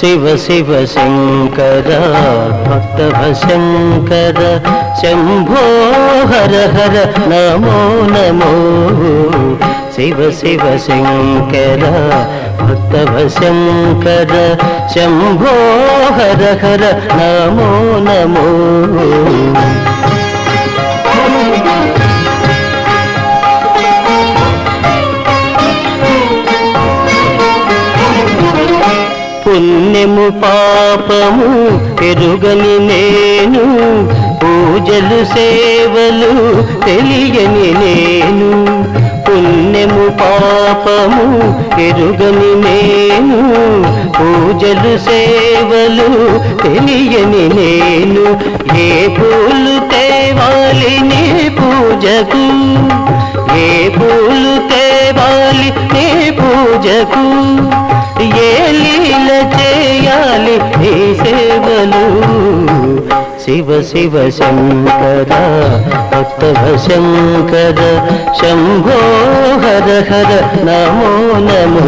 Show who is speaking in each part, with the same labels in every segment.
Speaker 1: శివ శివ శంకర భక్తవ శంకర శంభో హర హర నమో నమో. శివ శివ శంకర భక్తవ శంకర శంభో హర హర నమో నమో. పుణ్యము పాపము ఎరుగని నేను పూజలు సేవలు తెలియని నేను. పుణ్యము పాపము ఎరుగని నేను పూజలు సేవలు తెలియని నేను. ఏ పూలు తేవాలి నీ పూజకు ఏ పూలు తేవాలి నీ పూజకు? చేయాలి ఈ సేవలు. శివ శివ శంకర భక్తవ శంకర శంభో హర హర నమో నమో.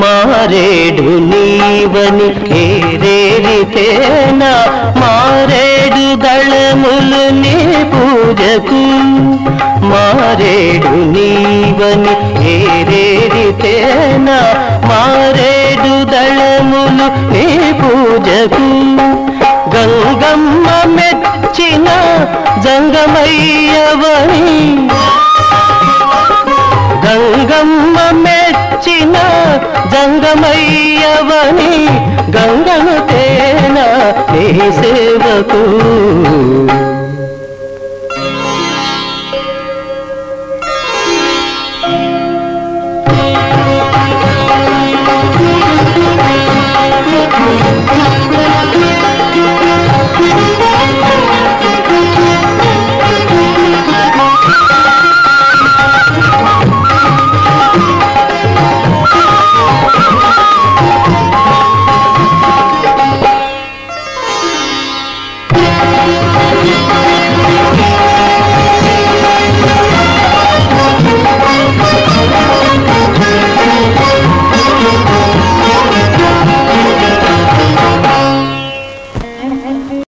Speaker 1: మారేడు నీవని ఏరేరితేనా మారేడు దళములు నీ పూజకు. మారేడు నీవని ఏరేరితేనా మారేడు దళములు నీ పూజకు. గంగమ్మ మెచ్చిన జంగమయ్యవని. గంగమ్మ మెచ్చిన జంగమయ్య జంగమయ్యవని గంగను తేన నీ సేవకు?